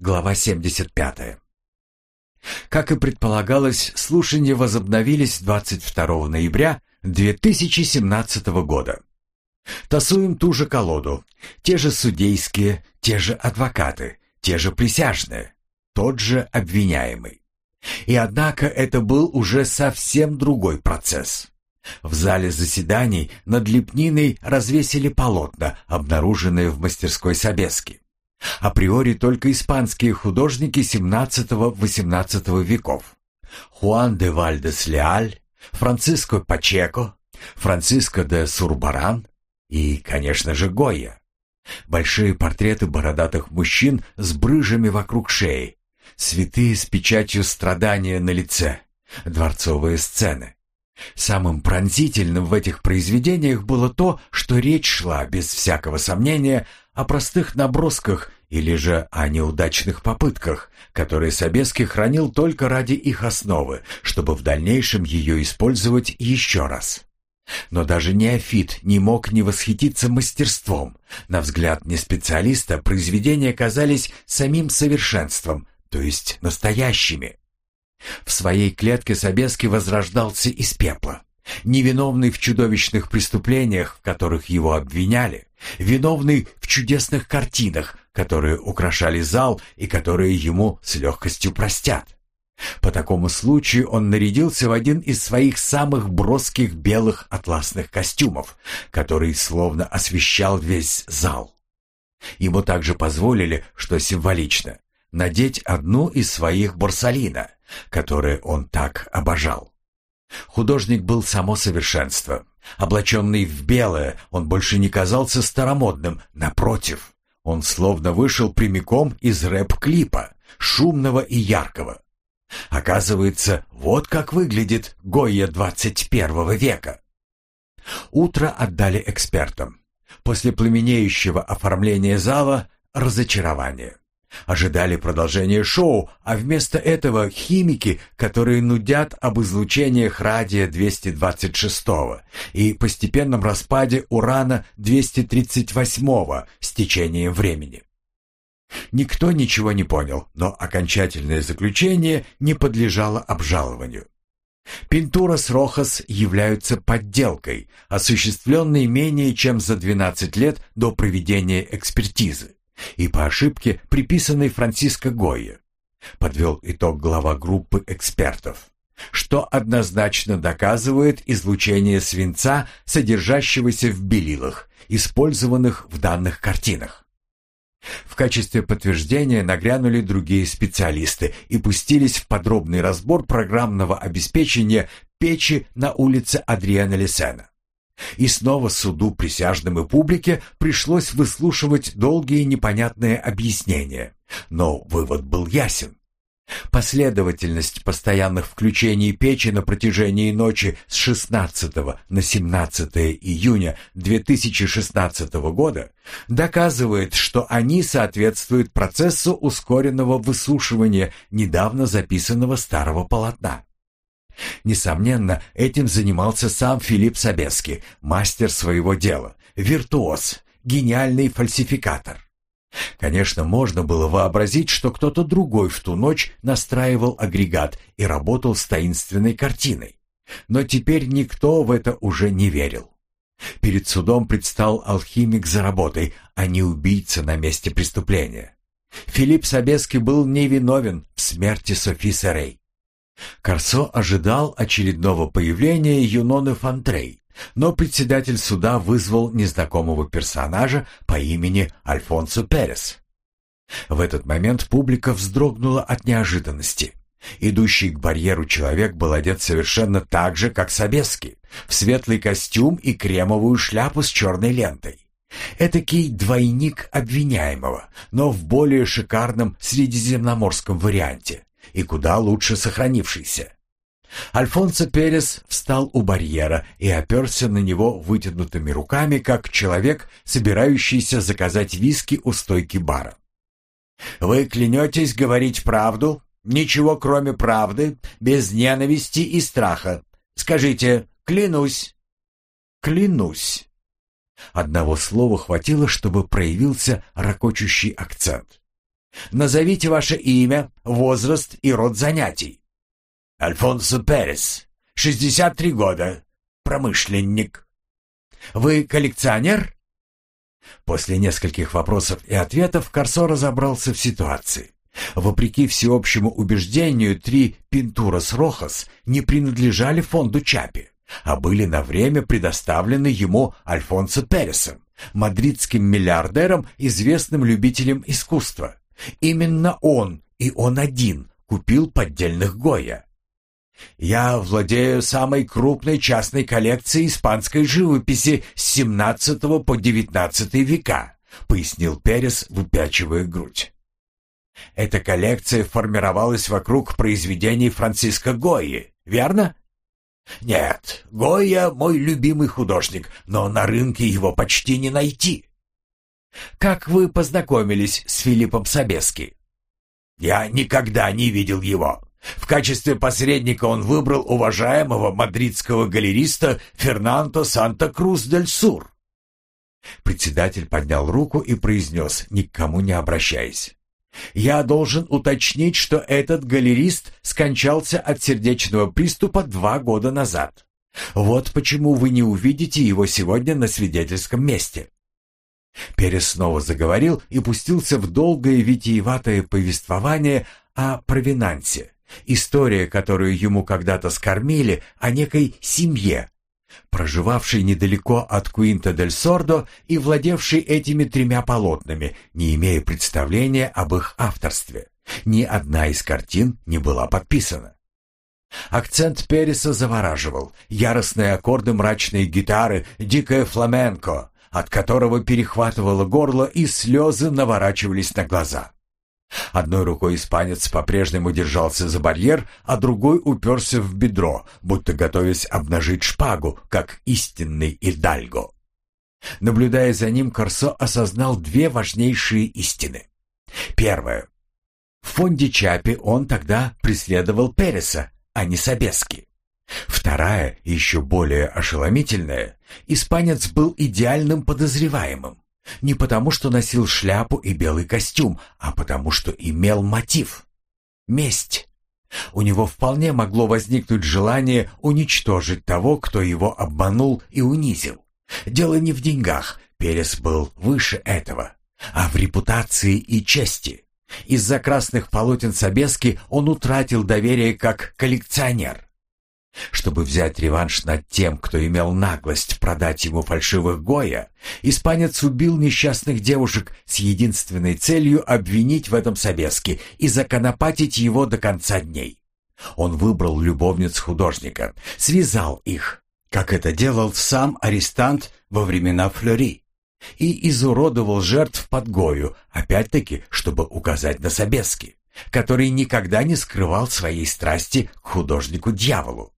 Глава 75. Как и предполагалось, слушания возобновились 22 ноября 2017 года. Тасуем ту же колоду. Те же судейские, те же адвокаты, те же присяжные, тот же обвиняемый. И однако это был уже совсем другой процесс. В зале заседаний над Лепниной развесили полотна, обнаруженные в мастерской Собески. Априори только испанские художники XVII-XVIII веков. Хуан де Вальдес Леаль, Франциско Пачеко, Франциско де Сурбаран и, конечно же, Гойя. Большие портреты бородатых мужчин с брыжами вокруг шеи, святые с печатью страдания на лице, дворцовые сцены. Самым пронзительным в этих произведениях было то, что речь шла, без всякого сомнения, о простых набросках или же о неудачных попытках, которые Собеский хранил только ради их основы, чтобы в дальнейшем ее использовать еще раз. Но даже неофит не мог не восхититься мастерством. На взгляд неспециалиста произведения казались самим совершенством, то есть настоящими. В своей клетке Собеский возрождался из пепла. Невиновный в чудовищных преступлениях, в которых его обвиняли, виновный в чудесных картинах, которые украшали зал и которые ему с легкостью простят. По такому случаю он нарядился в один из своих самых броских белых атласных костюмов, который словно освещал весь зал. Ему также позволили, что символично, надеть одну из своих борсалина, которые он так обожал. Художник был само совершенство. Облаченный в белое, он больше не казался старомодным, напротив. Он словно вышел прямиком из рэп-клипа, шумного и яркого. Оказывается, вот как выглядит Гойя 21 века. Утро отдали экспертам. После пламенеющего оформления зала – разочарование. Ожидали продолжения шоу, а вместо этого химики, которые нудят об излучениях радия-226 и постепенном распаде урана-238 с течением времени. Никто ничего не понял, но окончательное заключение не подлежало обжалованию. Пинтура с Рохас являются подделкой, осуществленной менее чем за 12 лет до проведения экспертизы и по ошибке, приписанной Франциско Гойе, подвел итог глава группы экспертов, что однозначно доказывает излучение свинца, содержащегося в белилах, использованных в данных картинах. В качестве подтверждения нагрянули другие специалисты и пустились в подробный разбор программного обеспечения печи на улице Адриана Лесена. И снова суду, присяжным и публике пришлось выслушивать долгие непонятные объяснения. Но вывод был ясен. Последовательность постоянных включений печи на протяжении ночи с 16 на 17 июня 2016 года доказывает, что они соответствуют процессу ускоренного высушивания недавно записанного старого полотна. Несомненно, этим занимался сам Филипп Собески, мастер своего дела, виртуоз, гениальный фальсификатор. Конечно, можно было вообразить, что кто-то другой в ту ночь настраивал агрегат и работал с таинственной картиной. Но теперь никто в это уже не верил. Перед судом предстал алхимик за работой, а не убийца на месте преступления. Филипп Собески был невиновен в смерти Софи Серей. Корсо ожидал очередного появления Юноны Фантрей, но председатель суда вызвал незнакомого персонажа по имени Альфонсо Перес. В этот момент публика вздрогнула от неожиданности. Идущий к барьеру человек был одет совершенно так же, как Собески, в светлый костюм и кремовую шляпу с черной лентой. Этакий двойник обвиняемого, но в более шикарном средиземноморском варианте и куда лучше сохранившийся. Альфонсо Перес встал у барьера и оперся на него вытянутыми руками, как человек, собирающийся заказать виски у стойки бара. «Вы клянетесь говорить правду? Ничего, кроме правды, без ненависти и страха. Скажите «клянусь». «Клянусь». Одного слова хватило, чтобы проявился ракочущий акцент. Назовите ваше имя, возраст и род занятий. Альфонсо Перес, 63 года, промышленник. Вы коллекционер? После нескольких вопросов и ответов Корсо разобрался в ситуации. Вопреки всеобщему убеждению, три «Пинтурас Рохас» не принадлежали фонду Чапи, а были на время предоставлены ему Альфонсо Пересом, мадридским миллиардером, известным любителем искусства. Именно он, и он один, купил поддельных Гоя. Я владею самой крупной частной коллекцией испанской живописи с 17 по 19 века, пояснил Перес, выпячивая грудь. Эта коллекция формировалась вокруг произведений Франциско Гойи, верно? Нет, Гойя мой любимый художник, но на рынке его почти не найти. Как вы познакомились с Филиппом Собески? Я никогда не видел его. В качестве посредника он выбрал уважаемого мадридского галериста Фернандо Санта-Крус-дель-Сур. Председатель поднял руку и произнес, никому не обращаясь. «Я должен уточнить, что этот галерист скончался от сердечного приступа два года назад. Вот почему вы не увидите его сегодня на свидетельском месте». Перес снова заговорил и пустился в долгое витиеватое повествование о провинансе, История, которую ему когда-то скормили, о некой семье, проживавшей недалеко от Куинта-дель-Сордо и владевшей этими тремя полотнами, не имея представления об их авторстве. Ни одна из картин не была подписана. Акцент Переса завораживал, яростные аккорды мрачной гитары, дикое фламенко, от которого перехватывало горло и слезы наворачивались на глаза. Одной рукой испанец по-прежнему держался за барьер, а другой уперся в бедро, будто готовясь обнажить шпагу, как истинный Идальго. Наблюдая за ним, Корсо осознал две важнейшие истины. Первое. В фонде Чапи он тогда преследовал Переса, а не Собески. Вторая, еще более ошеломительная, испанец был идеальным подозреваемым. Не потому, что носил шляпу и белый костюм, а потому, что имел мотив. Месть. У него вполне могло возникнуть желание уничтожить того, кто его обманул и унизил. Дело не в деньгах, Перес был выше этого, а в репутации и чести. Из-за красных полотен Собески он утратил доверие как коллекционер. Чтобы взять реванш над тем, кто имел наглость продать ему фальшивых Гоя, испанец убил несчастных девушек с единственной целью обвинить в этом Собески и законопатить его до конца дней. Он выбрал любовниц художника, связал их, как это делал сам арестант во времена Флори, и изуродовал жертв под Гою, опять-таки, чтобы указать на Собески, который никогда не скрывал своей страсти к художнику-дьяволу.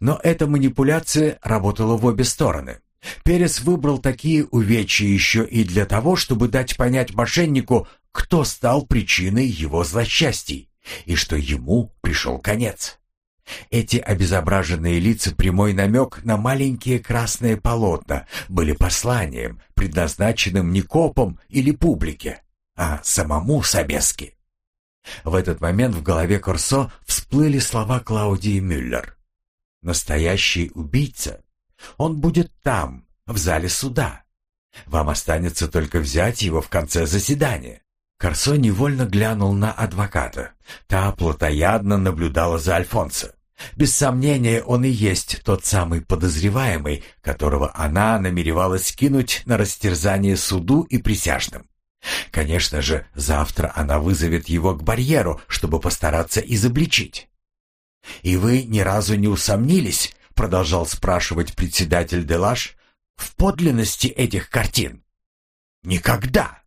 Но эта манипуляция работала в обе стороны. Перес выбрал такие увечья еще и для того, чтобы дать понять мошеннику, кто стал причиной его злосчастий, и что ему пришел конец. Эти обезображенные лица прямой намек на маленькие красные полотна были посланием, предназначенным не копам или публике, а самому Собески. В этот момент в голове Корсо всплыли слова Клаудии Мюллер. Настоящий убийца. Он будет там, в зале суда. Вам останется только взять его в конце заседания. Корсо невольно глянул на адвоката. Та плотоядно наблюдала за Альфонсо. Без сомнения, он и есть тот самый подозреваемый, которого она намеревалась кинуть на растерзание суду и присяжным. Конечно же, завтра она вызовет его к барьеру, чтобы постараться изобличить. «И вы ни разу не усомнились, — продолжал спрашивать председатель Делаш, — в подлинности этих картин?» «Никогда!»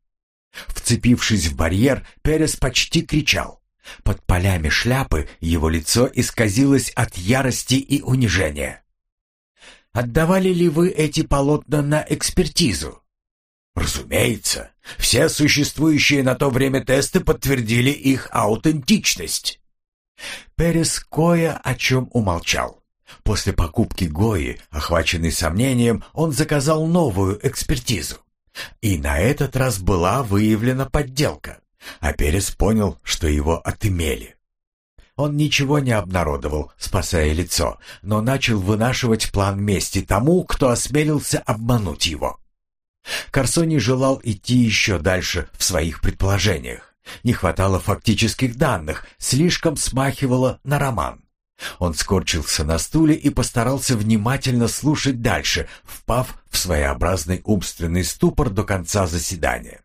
Вцепившись в барьер, Перес почти кричал. Под полями шляпы его лицо исказилось от ярости и унижения. «Отдавали ли вы эти полотна на экспертизу?» «Разумеется. Все существующие на то время тесты подтвердили их аутентичность». Перес кое о чем умолчал. После покупки Гои, охваченный сомнением, он заказал новую экспертизу. И на этот раз была выявлена подделка. А Перес понял, что его отымели. Он ничего не обнародовал, спасая лицо, но начал вынашивать план мести тому, кто осмелился обмануть его. Корсони желал идти еще дальше в своих предположениях. Не хватало фактических данных, слишком смахивало на роман. Он скорчился на стуле и постарался внимательно слушать дальше, впав в своеобразный умственный ступор до конца заседания.